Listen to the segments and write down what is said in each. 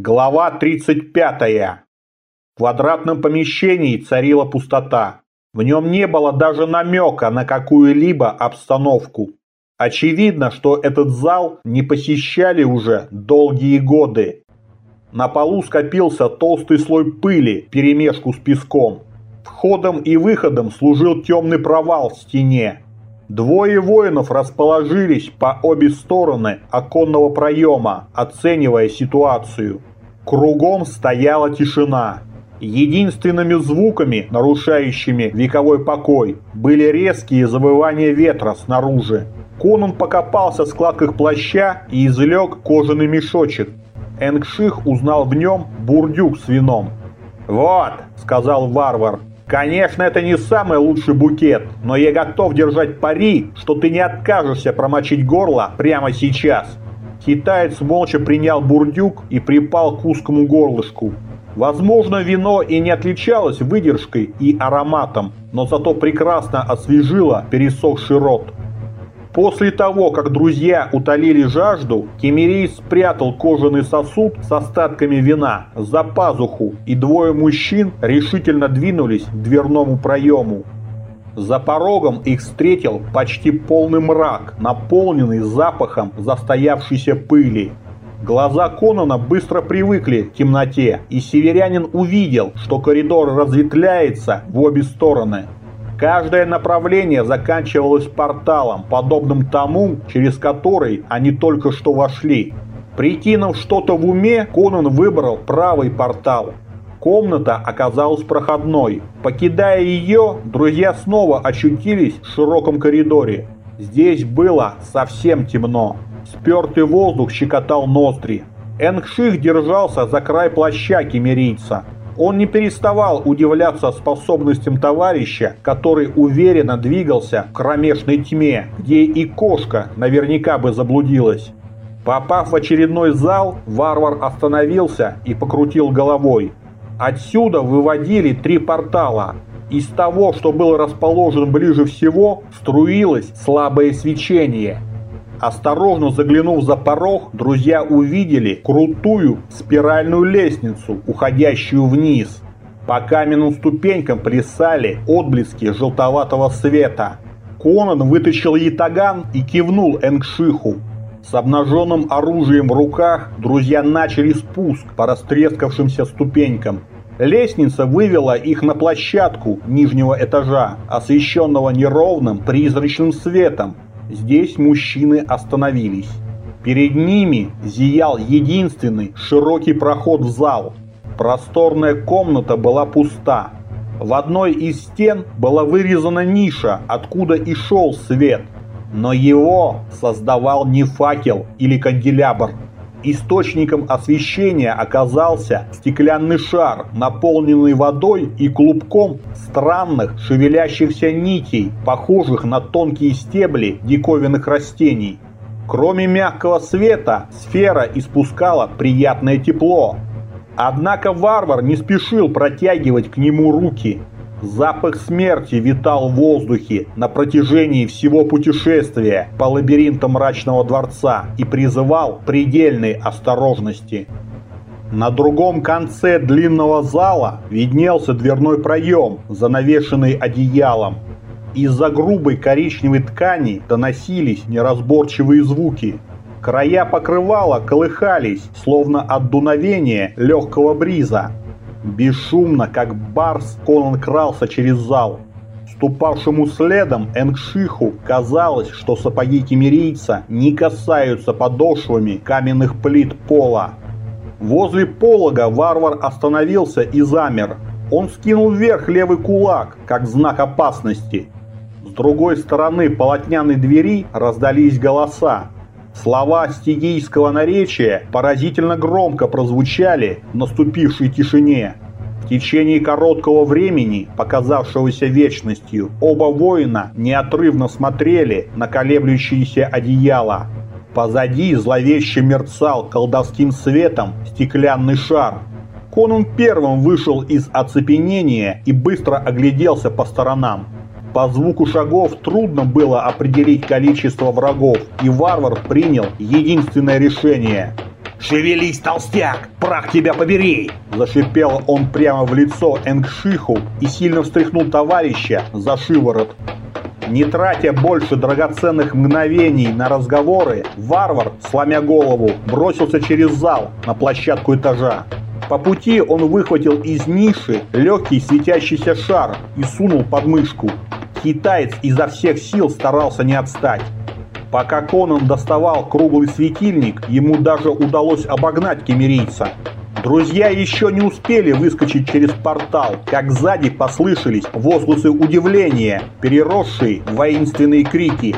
Глава 35. В квадратном помещении царила пустота. В нем не было даже намека на какую-либо обстановку. Очевидно, что этот зал не посещали уже долгие годы. На полу скопился толстый слой пыли перемешку с песком. Входом и выходом служил темный провал в стене. Двое воинов расположились по обе стороны оконного проема, оценивая ситуацию. Кругом стояла тишина. Единственными звуками, нарушающими вековой покой, были резкие завывания ветра снаружи. Конан покопался в складках плаща и извлек кожаный мешочек. Энгших узнал в нем бурдюк с вином. «Вот», — сказал варвар, Конечно, это не самый лучший букет, но я готов держать пари, что ты не откажешься промочить горло прямо сейчас. Китаец молча принял бурдюк и припал к узкому горлышку. Возможно, вино и не отличалось выдержкой и ароматом, но зато прекрасно освежило пересохший рот. После того, как друзья утолили жажду, Кемерей спрятал кожаный сосуд с остатками вина за пазуху, и двое мужчин решительно двинулись к дверному проему. За порогом их встретил почти полный мрак, наполненный запахом застоявшейся пыли. Глаза Конона быстро привыкли к темноте, и северянин увидел, что коридор разветвляется в обе стороны. Каждое направление заканчивалось порталом, подобным тому, через который они только что вошли. Прикинув что-то в уме, Конан выбрал правый портал. Комната оказалась проходной. Покидая ее, друзья снова очутились в широком коридоре. Здесь было совсем темно. Спертый воздух щекотал ноздри. Энгших держался за край плаща кемерийца. Он не переставал удивляться способностям товарища, который уверенно двигался в кромешной тьме, где и кошка наверняка бы заблудилась. Попав в очередной зал, варвар остановился и покрутил головой. Отсюда выводили три портала. Из того, что был расположен ближе всего, струилось слабое свечение – Осторожно заглянув за порог, друзья увидели крутую спиральную лестницу, уходящую вниз. По каменным ступенькам плясали отблески желтоватого света. Конан вытащил ятаган и кивнул Энгшиху. С обнаженным оружием в руках друзья начали спуск по растрескавшимся ступенькам. Лестница вывела их на площадку нижнего этажа, освещенного неровным призрачным светом, Здесь мужчины остановились. Перед ними зиял единственный широкий проход в зал. Просторная комната была пуста. В одной из стен была вырезана ниша, откуда и шел свет. Но его создавал не факел или канделябр. Источником освещения оказался стеклянный шар, наполненный водой и клубком странных шевелящихся нитей, похожих на тонкие стебли диковинных растений. Кроме мягкого света, сфера испускала приятное тепло. Однако варвар не спешил протягивать к нему руки – Запах смерти витал в воздухе на протяжении всего путешествия по лабиринтам мрачного дворца и призывал предельной осторожности. На другом конце длинного зала виднелся дверной проем, занавешенный одеялом. Из-за грубой коричневой ткани доносились неразборчивые звуки. Края покрывала колыхались, словно от дуновения легкого бриза. Бесшумно, как барс, Конан крался через зал. Ступавшему следом Энгшиху казалось, что сапоги кемерийца не касаются подошвами каменных плит пола. Возле полога варвар остановился и замер. Он скинул вверх левый кулак, как знак опасности. С другой стороны полотняной двери раздались голоса. Слова стигийского наречия поразительно громко прозвучали в наступившей тишине. В течение короткого времени, показавшегося вечностью, оба воина неотрывно смотрели на колеблющиеся одеяла. Позади зловеще мерцал колдовским светом стеклянный шар. Конун первым вышел из оцепенения и быстро огляделся по сторонам. По звуку шагов трудно было определить количество врагов, и варвар принял единственное решение. «Шевелись, толстяк! Прах тебя побери!» Зашипел он прямо в лицо Энгшиху и сильно встряхнул товарища за шиворот. Не тратя больше драгоценных мгновений на разговоры, варвар, сломя голову, бросился через зал на площадку этажа. По пути он выхватил из ниши легкий светящийся шар и сунул под мышку. Китаец изо всех сил старался не отстать. Пока Конан доставал круглый светильник, ему даже удалось обогнать кемерийца. Друзья еще не успели выскочить через портал, как сзади послышались возгласы удивления, переросшие воинственные крики.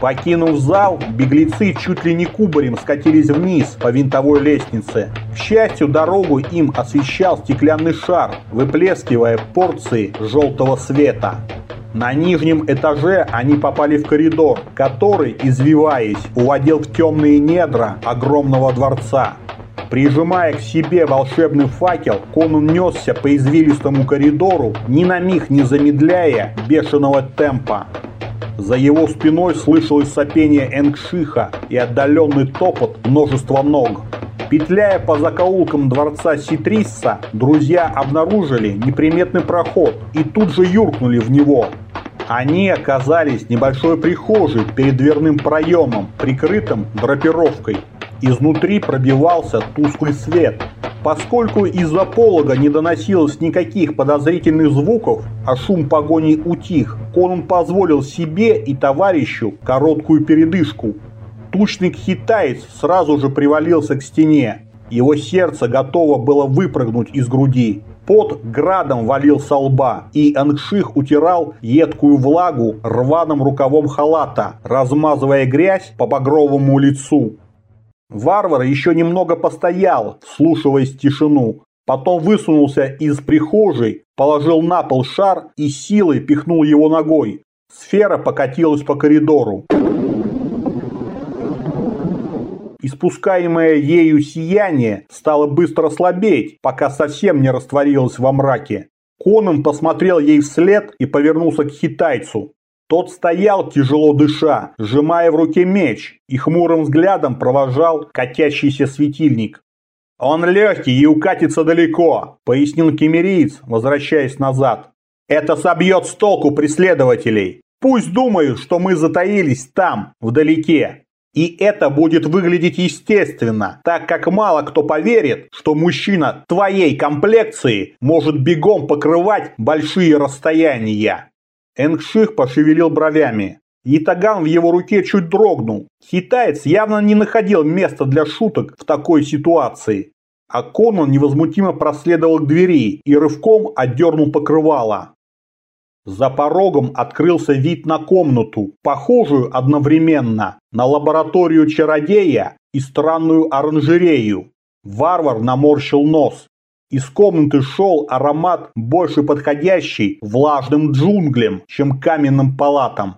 Покинув зал, беглецы чуть ли не кубарем скатились вниз по винтовой лестнице. К счастью, дорогу им освещал стеклянный шар, выплескивая порции желтого света. На нижнем этаже они попали в коридор, который, извиваясь, уводил в темные недра огромного дворца. Прижимая к себе волшебный факел, Конун несся по извилистому коридору, ни на миг не замедляя бешеного темпа. За его спиной слышалось сопение Энгшиха и отдаленный топот множества ног. Петляя по закоулкам дворца Ситрисса, друзья обнаружили неприметный проход и тут же юркнули в него. Они оказались в небольшой прихожей перед дверным проемом, прикрытым драпировкой. Изнутри пробивался тусклый свет. Поскольку из-за полога не доносилось никаких подозрительных звуков, а шум погони утих, Конан позволил себе и товарищу короткую передышку. Тучный китаец сразу же привалился к стене. Его сердце готово было выпрыгнуть из груди. Пот градом валил со лба, и Ангших утирал едкую влагу рваным рукавом халата, размазывая грязь по багровому лицу. Варвар еще немного постоял, вслушиваясь в тишину. Потом высунулся из прихожей, положил на пол шар и силой пихнул его ногой. Сфера покатилась по коридору. Испускаемое ею сияние стало быстро слабеть, пока совсем не растворилось во мраке. Конан посмотрел ей вслед и повернулся к китайцу. Тот стоял, тяжело дыша, сжимая в руке меч, и хмурым взглядом провожал катящийся светильник. «Он легкий и укатится далеко», – пояснил кемериец, возвращаясь назад. «Это собьет с толку преследователей. Пусть думают, что мы затаились там, вдалеке. И это будет выглядеть естественно, так как мало кто поверит, что мужчина твоей комплекции может бегом покрывать большие расстояния. Энгших пошевелил бровями. Ятаган в его руке чуть дрогнул. Китаец явно не находил места для шуток в такой ситуации. А Конан невозмутимо проследовал к двери и рывком отдернул покрывало. За порогом открылся вид на комнату, похожую одновременно на лабораторию чародея и странную оранжерею. Варвар наморщил нос. Из комнаты шел аромат, больше подходящий влажным джунглям, чем каменным палатам.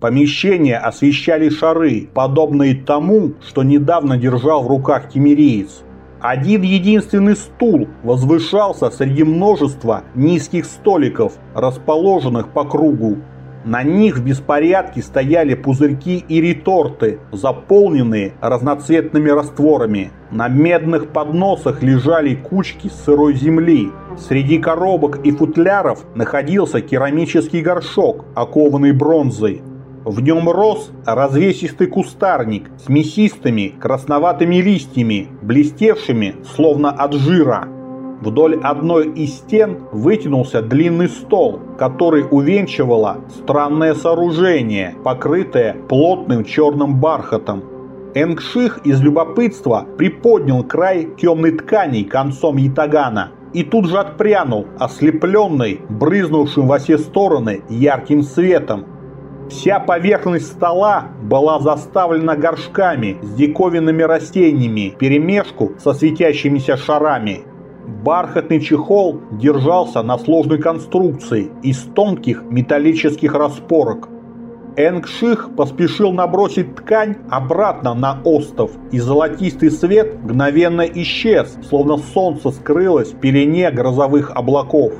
Помещение освещали шары, подобные тому, что недавно держал в руках кемериец. Один единственный стул возвышался среди множества низких столиков, расположенных по кругу. На них в беспорядке стояли пузырьки и реторты, заполненные разноцветными растворами. На медных подносах лежали кучки сырой земли. Среди коробок и футляров находился керамический горшок, окованный бронзой. В нем рос развесистый кустарник с мясистыми красноватыми листьями, блестевшими словно от жира. Вдоль одной из стен вытянулся длинный стол, который увенчивало странное сооружение, покрытое плотным черным бархатом. Энгших из любопытства приподнял край темной ткани концом ятагана и тут же отпрянул, ослепленный, брызнувшим во все стороны ярким светом. Вся поверхность стола была заставлена горшками с диковинными растениями, перемешку со светящимися шарами. Бархатный чехол держался на сложной конструкции из тонких металлических распорок. Энгших поспешил набросить ткань обратно на остов, и золотистый свет мгновенно исчез, словно солнце скрылось в пелене грозовых облаков.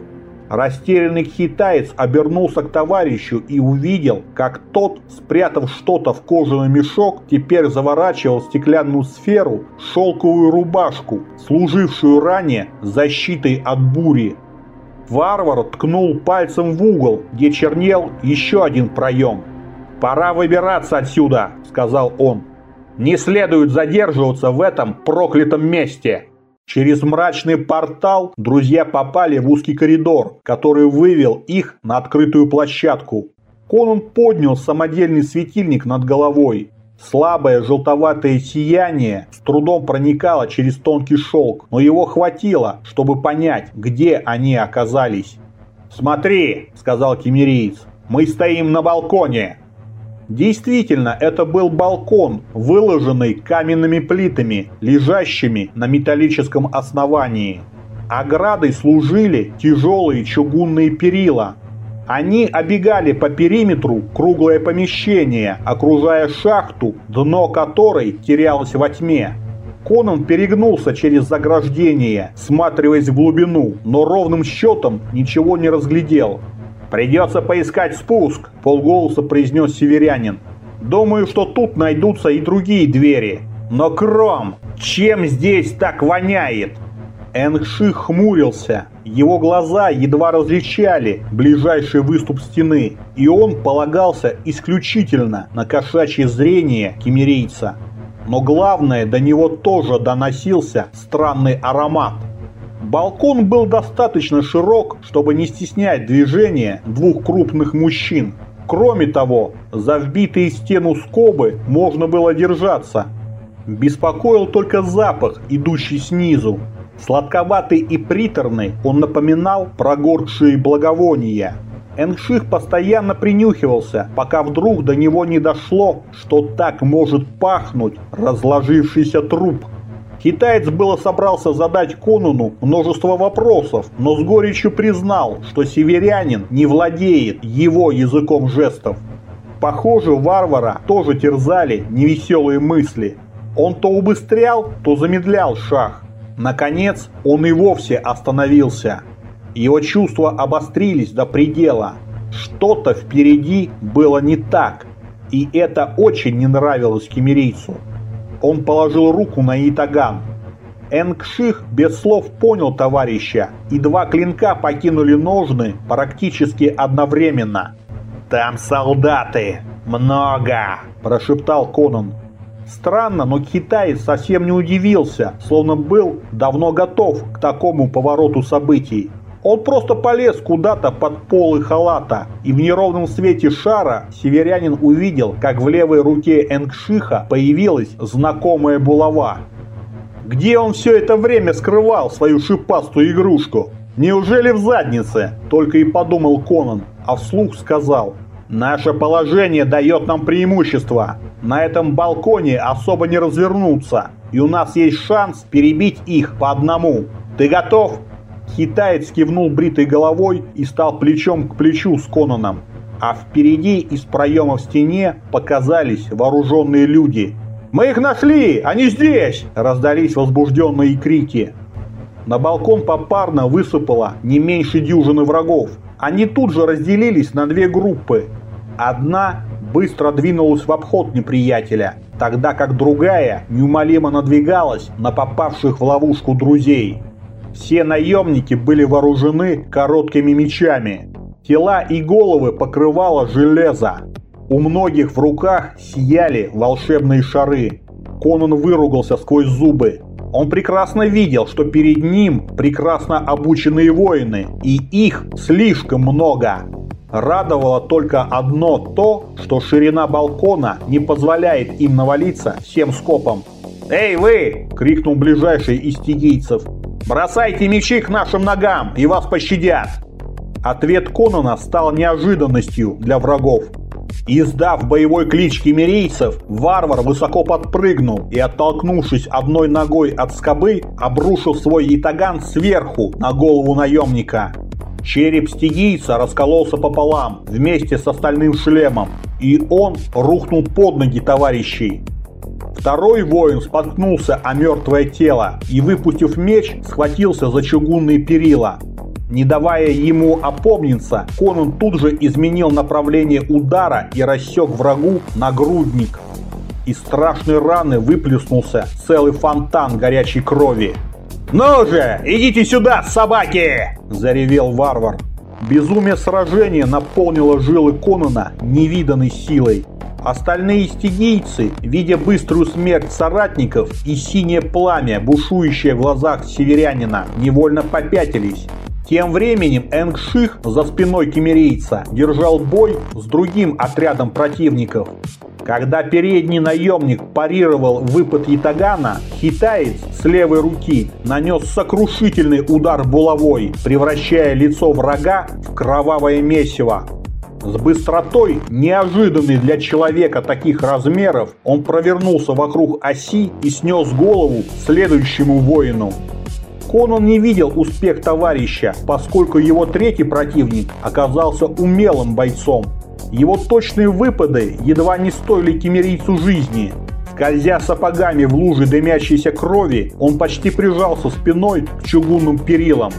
Растерянный китаец обернулся к товарищу и увидел, как тот, спрятав что-то в кожаный мешок, теперь заворачивал стеклянную сферу шелковую рубашку, служившую ранее защитой от бури. Варвар ткнул пальцем в угол, где чернел еще один проем. «Пора выбираться отсюда», — сказал он. «Не следует задерживаться в этом проклятом месте». Через мрачный портал друзья попали в узкий коридор, который вывел их на открытую площадку. Конан поднял самодельный светильник над головой. Слабое желтоватое сияние с трудом проникало через тонкий шелк, но его хватило, чтобы понять, где они оказались. «Смотри», — сказал кемериец, — «мы стоим на балконе». Действительно, это был балкон, выложенный каменными плитами, лежащими на металлическом основании. Оградой служили тяжелые чугунные перила. Они обегали по периметру круглое помещение, окружая шахту, дно которой терялось во тьме. Конан перегнулся через заграждение, сматриваясь в глубину, но ровным счетом ничего не разглядел. «Придется поискать спуск», – полголоса произнес северянин. «Думаю, что тут найдутся и другие двери. Но, Кром, чем здесь так воняет?» Энгши хмурился. Его глаза едва различали ближайший выступ стены, и он полагался исключительно на кошачье зрение кемерийца. Но главное, до него тоже доносился странный аромат. Балкон был достаточно широк, чтобы не стеснять движение двух крупных мужчин. Кроме того, за вбитые в стену скобы можно было держаться. Беспокоил только запах, идущий снизу. Сладковатый и приторный, он напоминал прогоршие благовония. Энших постоянно принюхивался, пока вдруг до него не дошло, что так может пахнуть разложившийся труп – Китаец было собрался задать Конуну множество вопросов, но с горечью признал, что северянин не владеет его языком жестов. Похоже, варвара тоже терзали невеселые мысли. Он то убыстрял, то замедлял шаг. Наконец, он и вовсе остановился. Его чувства обострились до предела. Что-то впереди было не так, и это очень не нравилось кемерийцу. Он положил руку на итаган. Энгших без слов понял товарища, и два клинка покинули ножны практически одновременно. «Там солдаты! Много!» – прошептал Конан. Странно, но китаец совсем не удивился, словно был давно готов к такому повороту событий. Он просто полез куда-то под полы халата, и в неровном свете шара северянин увидел, как в левой руке Энгшиха появилась знакомая булава. Где он все это время скрывал свою шипастую игрушку? Неужели в заднице? Только и подумал Конан, а вслух сказал. Наше положение дает нам преимущество. На этом балконе особо не развернуться, и у нас есть шанс перебить их по одному. Ты готов? Китаец кивнул бритой головой и стал плечом к плечу с Конаном. А впереди из проема в стене показались вооруженные люди. «Мы их нашли! Они здесь!» – раздались возбужденные крики. На балкон попарно высыпало не меньше дюжины врагов. Они тут же разделились на две группы. Одна быстро двинулась в обход неприятеля, тогда как другая неумолимо надвигалась на попавших в ловушку друзей. Все наемники были вооружены короткими мечами. Тела и головы покрывало железо. У многих в руках сияли волшебные шары. Конан выругался сквозь зубы. Он прекрасно видел, что перед ним прекрасно обученные воины, и их слишком много. Радовало только одно то, что ширина балкона не позволяет им навалиться всем скопом. «Эй вы!» – крикнул ближайший из тигийцев. «Бросайте мечи к нашим ногам, и вас пощадят!» Ответ Конона стал неожиданностью для врагов. Издав боевой клич кемерийцев, варвар высоко подпрыгнул и, оттолкнувшись одной ногой от скобы, обрушил свой ятаган сверху на голову наемника. Череп стигийца раскололся пополам вместе с остальным шлемом, и он рухнул под ноги товарищей. Второй воин споткнулся о мертвое тело и, выпустив меч, схватился за чугунные перила. Не давая ему опомниться, Конан тут же изменил направление удара и рассек врагу нагрудник. Из страшной раны выплеснулся целый фонтан горячей крови. «Ну же, идите сюда, собаки!» – заревел варвар. Безумие сражения наполнило жилы Конана невиданной силой. Остальные стигийцы, видя быструю смерть соратников и синее пламя, бушующее в глазах северянина, невольно попятились. Тем временем Энгших за спиной кемерийца держал бой с другим отрядом противников. Когда передний наемник парировал выпад Ятагана, китаец с левой руки нанес сокрушительный удар булавой, превращая лицо врага в кровавое месиво. С быстротой, неожиданной для человека таких размеров, он провернулся вокруг оси и снес голову следующему воину. Конан не видел успех товарища, поскольку его третий противник оказался умелым бойцом. Его точные выпады едва не стоили кемерийцу жизни. Скользя сапогами в луже дымящейся крови, он почти прижался спиной к чугунным перилам.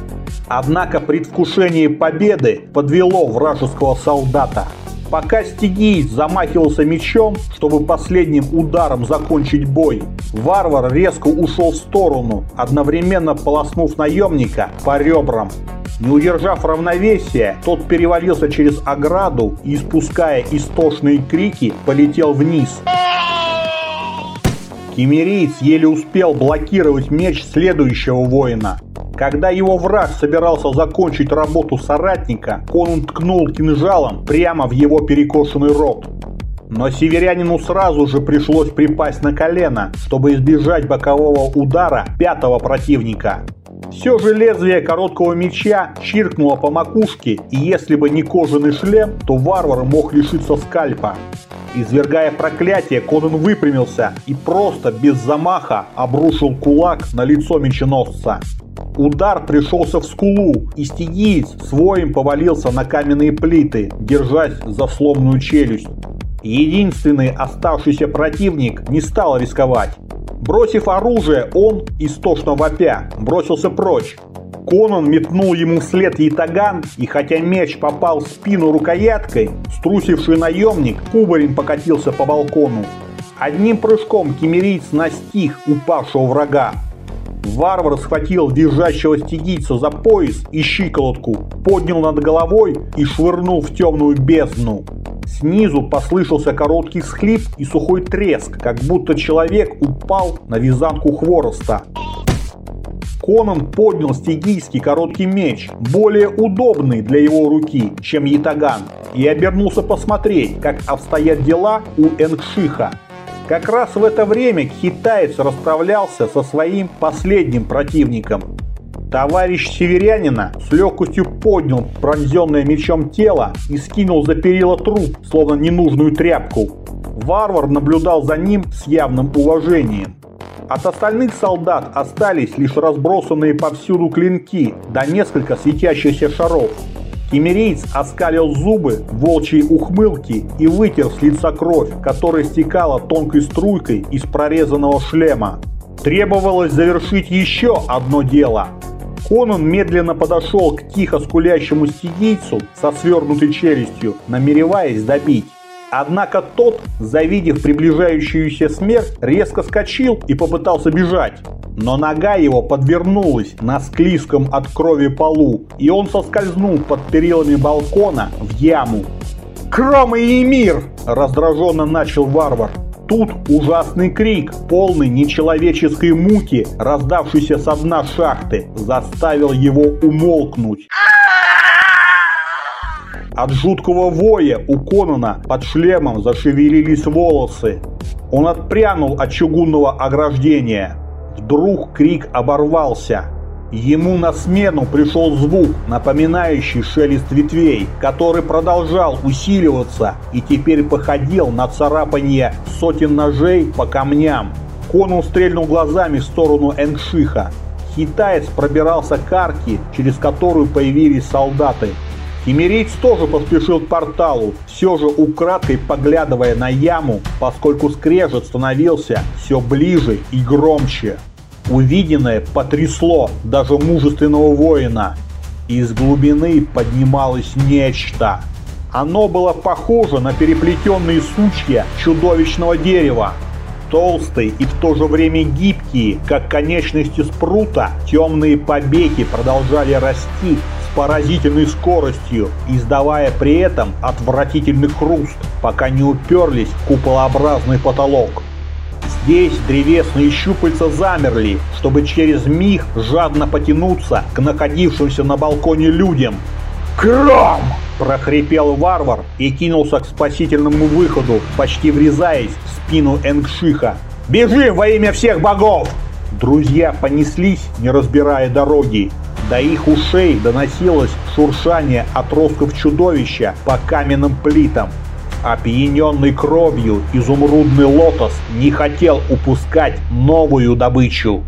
Однако предвкушение победы подвело вражеского солдата. Пока стигиец замахивался мечом, чтобы последним ударом закончить бой, варвар резко ушел в сторону, одновременно полоснув наемника по ребрам. Не удержав равновесия, тот перевалился через ограду и, испуская истошные крики, полетел вниз. Кемериец еле успел блокировать меч следующего воина. Когда его враг собирался закончить работу соратника, он ткнул кинжалом прямо в его перекошенный рот. Но северянину сразу же пришлось припасть на колено, чтобы избежать бокового удара пятого противника. Все же лезвие короткого меча чиркнуло по макушке, и если бы не кожаный шлем, то варвар мог лишиться скальпа. Извергая проклятие, Конан выпрямился и просто без замаха обрушил кулак на лицо меченосца. Удар пришелся в скулу, и стигиец своим повалился на каменные плиты, держась за сломанную челюсть. Единственный оставшийся противник не стал рисковать. Бросив оружие, он, истошно вопя, бросился прочь. Конан метнул ему вслед ятаган, и хотя меч попал в спину рукояткой, струсивший наемник кубарем покатился по балкону. Одним прыжком кемериец настиг упавшего врага. Варвар схватил визжащего стигийца за пояс и щиколотку, поднял над головой и швырнул в темную бездну. Снизу послышался короткий схлип и сухой треск, как будто человек упал на вязанку хвороста. Конан поднял стигийский короткий меч, более удобный для его руки, чем ятаган, и обернулся посмотреть, как обстоят дела у Энгшиха. Как раз в это время китаец расправлялся со своим последним противником Товарищ северянина с легкостью поднял пронзенное мечом тело и скинул за перила труп, словно ненужную тряпку. Варвар наблюдал за ним с явным уважением. От остальных солдат остались лишь разбросанные повсюду клинки, да несколько светящихся шаров. Кемерийц оскалил зубы волчьей ухмылки и вытер с лица кровь, которая стекала тонкой струйкой из прорезанного шлема. Требовалось завершить еще одно дело Конан медленно подошел к тихо скулящему стигийцу со свернутой челюстью, намереваясь добить. Однако тот, завидев приближающуюся смерть, резко скочил и попытался бежать. Но нога его подвернулась на склизком от крови полу, и он соскользнул под перилами балкона в яму. «Крома и мир!» – раздраженно начал варвар. Тут ужасный крик, полный нечеловеческой муки, раздавшийся со дна шахты, заставил его умолкнуть. От жуткого воя у Конона под шлемом зашевелились волосы. Он отпрянул от чугунного ограждения. Вдруг крик оборвался. Ему на смену пришел звук, напоминающий шелест ветвей, который продолжал усиливаться и теперь походил на царапание сотен ножей по камням. Конун стрельнул глазами в сторону Энгшиха. Китаец пробирался к арке, через которую появились солдаты. Химерейц тоже поспешил к порталу, все же украдкой поглядывая на яму, поскольку скрежет становился все ближе и громче. Увиденное потрясло даже мужественного воина. Из глубины поднималось нечто. Оно было похоже на переплетенные сучья чудовищного дерева. Толстые и в то же время гибкие, как конечности спрута, темные побеги продолжали расти поразительной скоростью, издавая при этом отвратительный хруст, пока не уперлись в куполообразный потолок. Здесь древесные щупальца замерли, чтобы через миг жадно потянуться к находившимся на балконе людям. «Кром!» – прохрипел варвар и кинулся к спасительному выходу, почти врезаясь в спину Энгшиха. «Бежим во имя всех богов!» Друзья понеслись, не разбирая дороги. До их ушей доносилось шуршание отростков чудовища по каменным плитам. Опьяненный кровью изумрудный лотос не хотел упускать новую добычу.